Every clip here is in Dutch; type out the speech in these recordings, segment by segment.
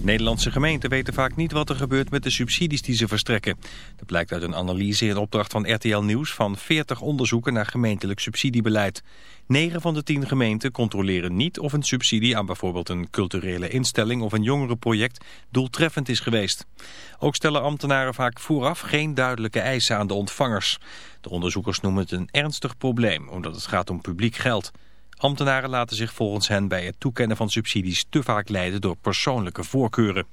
Nederlandse gemeenten weten vaak niet wat er gebeurt met de subsidies die ze verstrekken. Dat blijkt uit een analyse in opdracht van RTL Nieuws van 40 onderzoeken naar gemeentelijk subsidiebeleid. 9 van de 10 gemeenten controleren niet of een subsidie aan bijvoorbeeld een culturele instelling of een jongerenproject doeltreffend is geweest. Ook stellen ambtenaren vaak vooraf geen duidelijke eisen aan de ontvangers. De onderzoekers noemen het een ernstig probleem omdat het gaat om publiek geld. Ambtenaren laten zich volgens hen bij het toekennen van subsidies te vaak leiden door persoonlijke voorkeuren.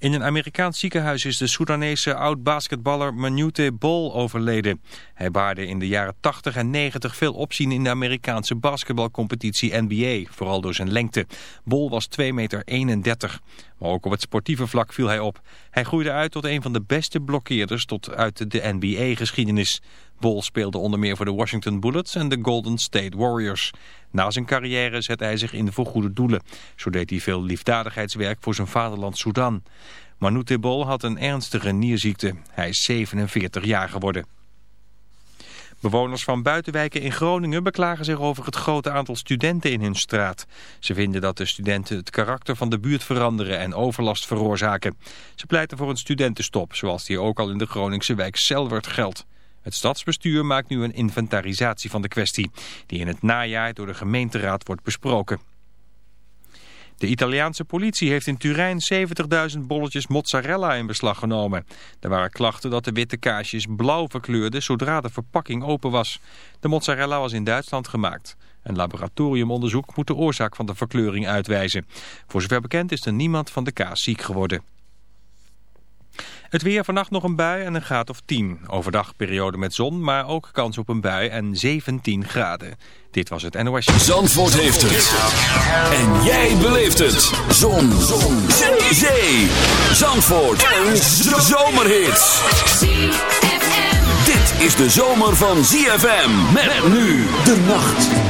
In een Amerikaans ziekenhuis is de Soedanese oud-basketballer Manute Bol overleden. Hij baarde in de jaren 80 en 90 veel opzien in de Amerikaanse basketbalcompetitie NBA, vooral door zijn lengte. Bol was 2,31 meter. Maar ook op het sportieve vlak viel hij op. Hij groeide uit tot een van de beste blokkeerders tot uit de NBA-geschiedenis. Bol speelde onder meer voor de Washington Bullets en de Golden State Warriors. Na zijn carrière zette hij zich in voor goede doelen. Zo deed hij veel liefdadigheidswerk voor zijn vaderland Sudan. Manute Bol had een ernstige nierziekte. Hij is 47 jaar geworden. Bewoners van buitenwijken in Groningen beklagen zich over het grote aantal studenten in hun straat. Ze vinden dat de studenten het karakter van de buurt veranderen en overlast veroorzaken. Ze pleiten voor een studentenstop, zoals die ook al in de Groningse wijk Selwert geldt. Het stadsbestuur maakt nu een inventarisatie van de kwestie, die in het najaar door de gemeenteraad wordt besproken. De Italiaanse politie heeft in Turijn 70.000 bolletjes mozzarella in beslag genomen. Er waren klachten dat de witte kaasjes blauw verkleurden zodra de verpakking open was. De mozzarella was in Duitsland gemaakt. Een laboratoriumonderzoek moet de oorzaak van de verkleuring uitwijzen. Voor zover bekend is er niemand van de kaas ziek geworden. Het weer vannacht nog een bui en een graad of 10. Overdag periode met zon, maar ook kans op een bui en 17 graden. Dit was het NOS. Zandvoort heeft het. En jij beleeft het. Zon. zon. Zee. Zee. Zandvoort. Een zomerhit. Dit is de zomer van ZFM. Met nu de nacht.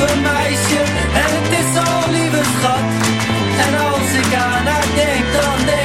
Ik een meisje en het is zo'n lieve schat. En als ik aan haar denk, dan denk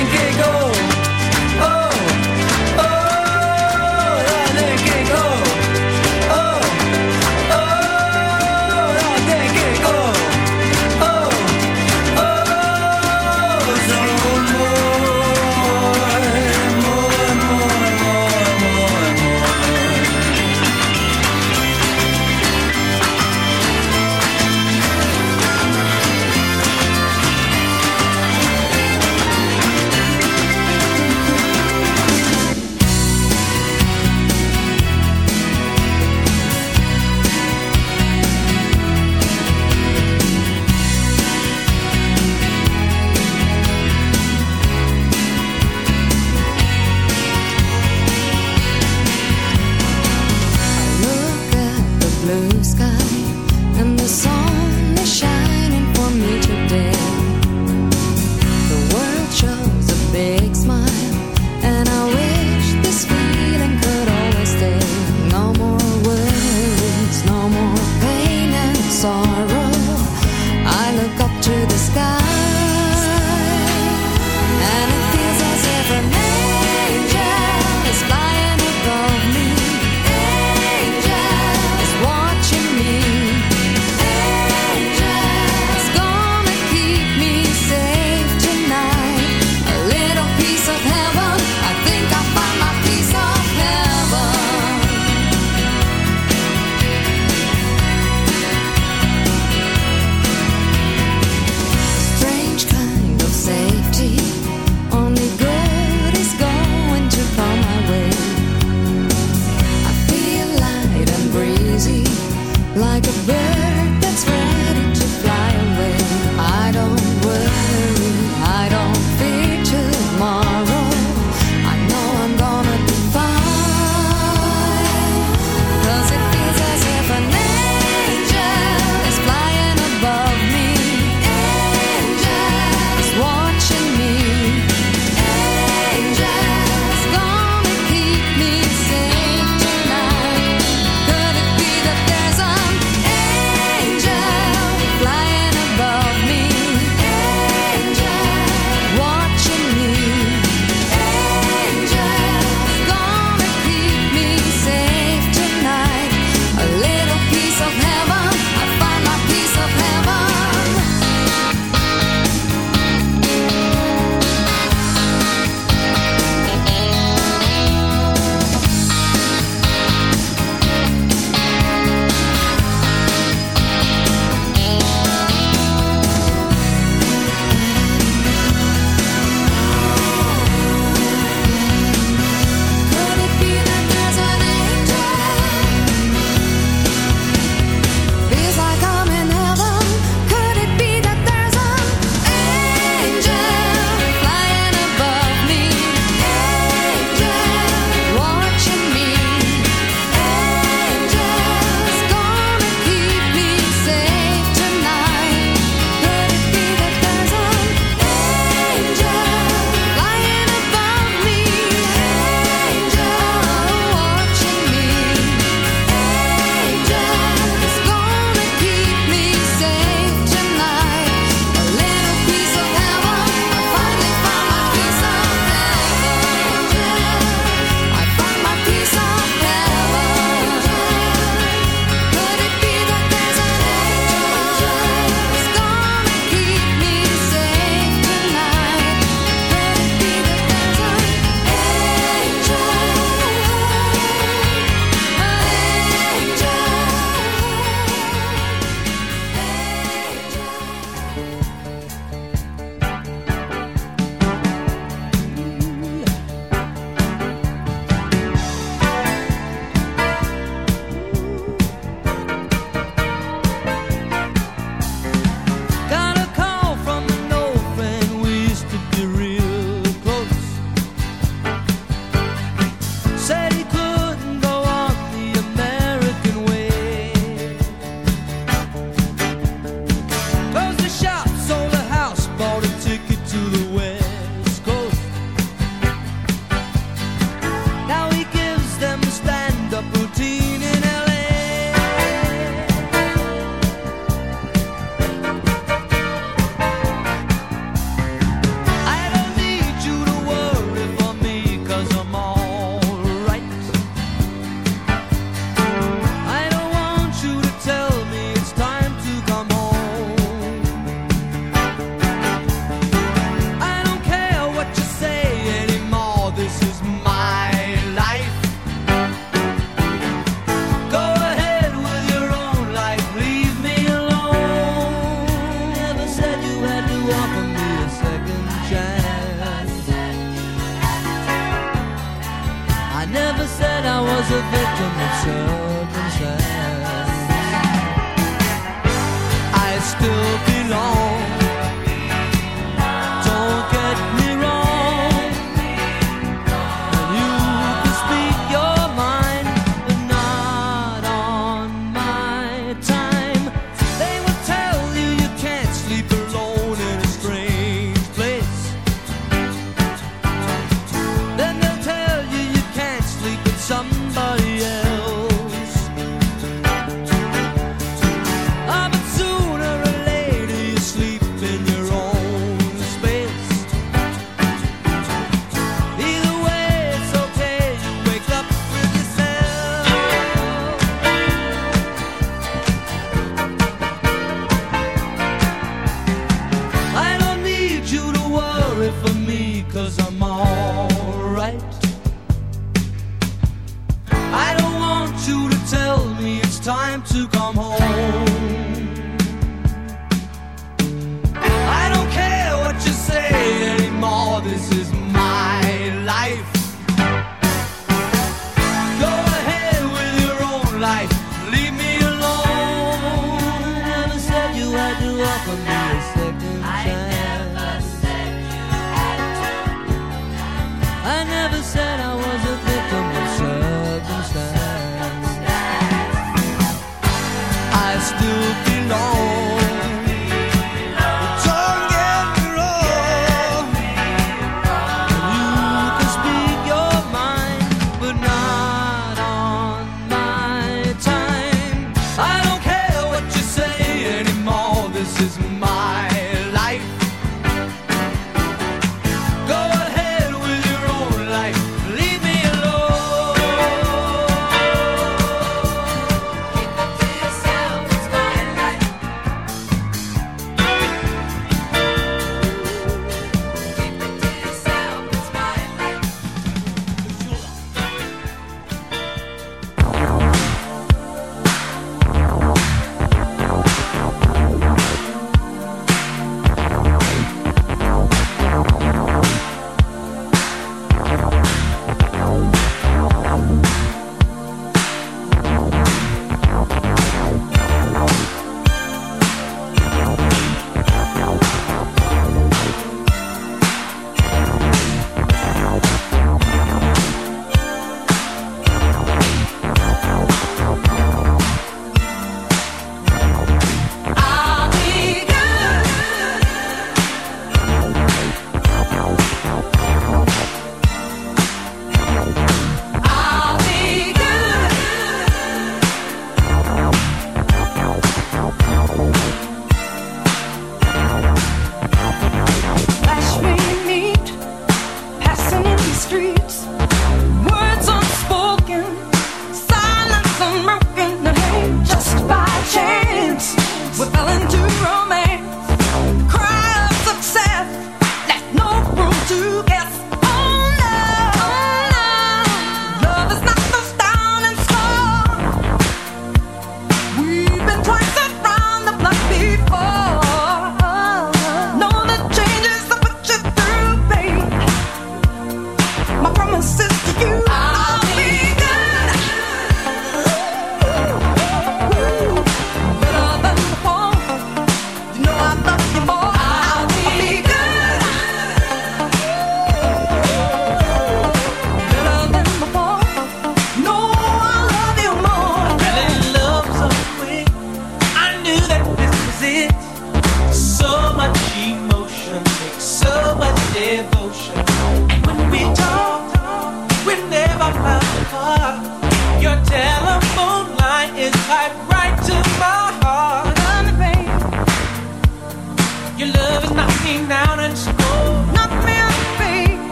love is knocking down and it's cold.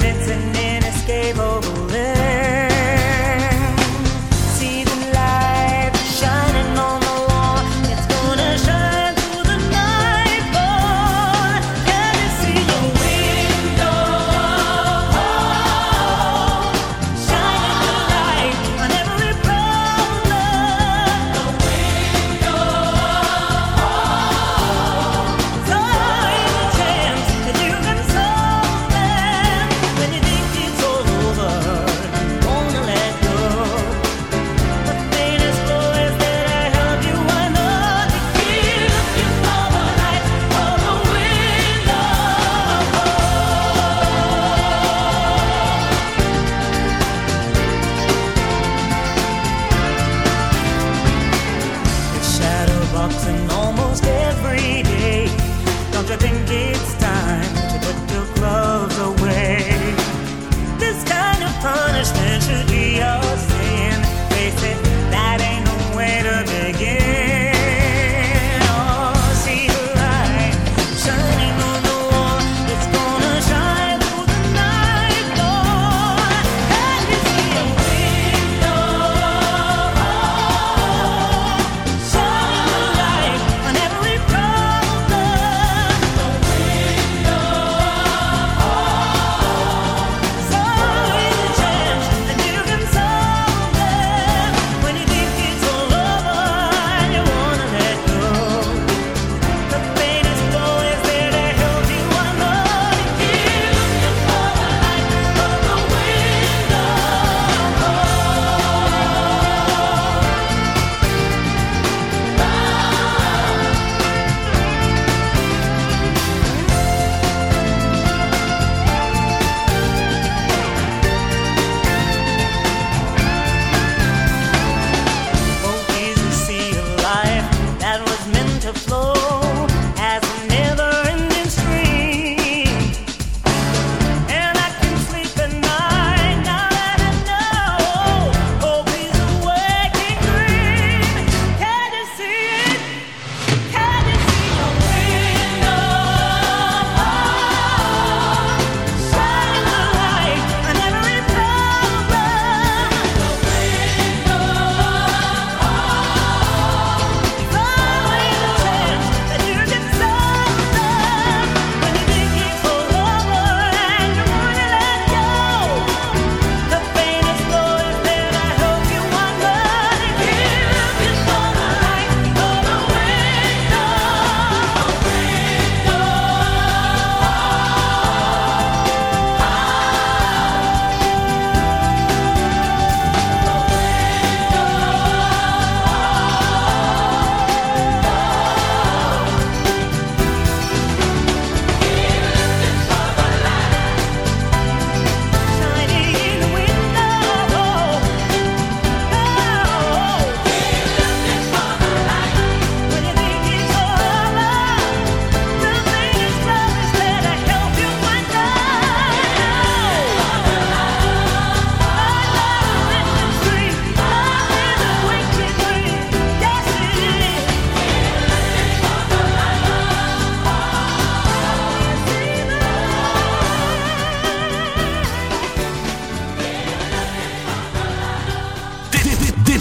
get it to.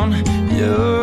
on you